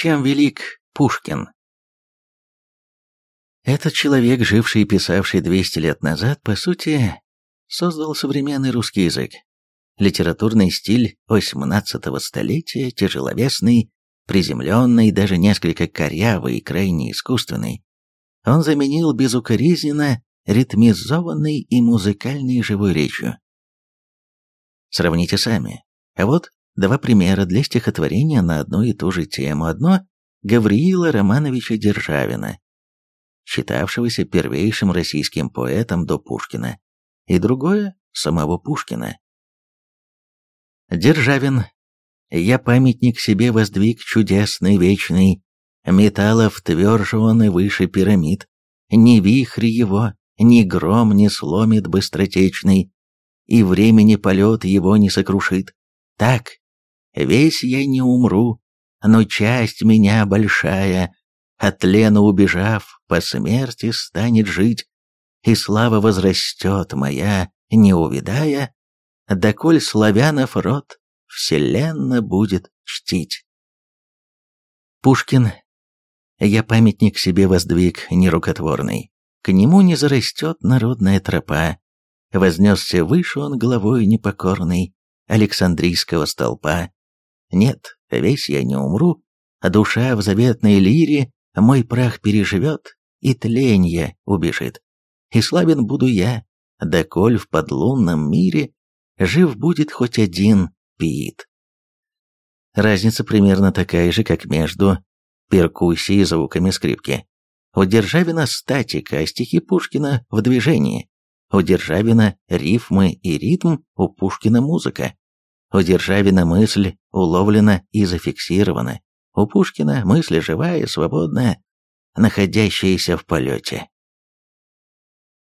Чем велик Пушкин? Этот человек, живший и писавший 200 лет назад, по сути, создал современный русский язык. Литературный стиль XVIII столетия, тяжеловесный, приземленный, даже несколько корявый и крайне искусственный, он заменил безукоризненно ритмизованной и музыкальной живой речью. Сравните сами. А вот два примера для стихотворения на одну и ту же тему. Одно – Гавриила Романовича Державина, считавшегося первейшим российским поэтом до Пушкина, и другое – самого Пушкина. Державин. Я памятник себе воздвиг чудесный, вечный, металлов тверже он и выше пирамид, ни вихрь его, ни гром не сломит быстротечный, и времени полет его не сокрушит. Так, весь я не умру, но часть меня большая, от тлена убежав, по смерти станет жить, и слава возрастет моя, не увидая, доколь славянов род вселенно будет чтить. Пушкин. Я памятник себе воздвиг нерукотворный, к нему не зарастет народная тропа, вознесся выше он головой непокорной Александрийского столпа. Нет, весь я не умру, а душа в заветной лире мой прах переживет, и тленье убежит. И славен буду я, доколь в подлунном мире жив будет хоть один пиит. Разница примерно такая же, как между перкуссией и звуками скрипки. У Державина статика, а стихи Пушкина в движении. У Державина рифмы и ритм, у Пушкина музыка. У Державина мысль уловлена и зафиксирована. У Пушкина мысль живая, свободная, находящаяся в полете.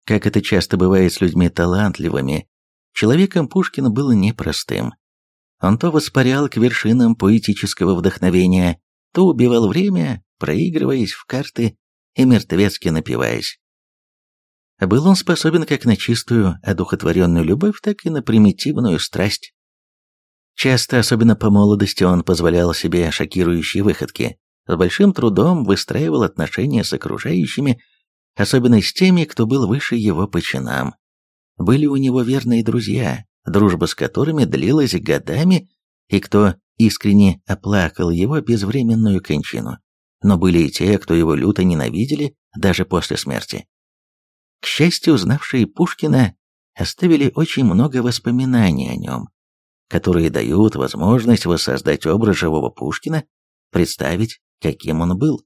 Как это часто бывает с людьми талантливыми, человеком Пушкин был непростым. Он то воспарял к вершинам поэтического вдохновения, то убивал время, проигрываясь в карты и мертвецки напиваясь. Был он способен как на чистую, одухотворенную любовь, так и на примитивную страсть. Часто, особенно по молодости, он позволял себе шокирующие выходки, с большим трудом выстраивал отношения с окружающими, особенно с теми, кто был выше его по чинам. Были у него верные друзья, дружба с которыми длилась годами, и кто искренне оплакал его безвременную кончину. Но были и те, кто его люто ненавидели даже после смерти. К счастью, узнавшие Пушкина оставили очень много воспоминаний о нем, которые дают возможность воссоздать образ живого Пушкина, представить, каким он был.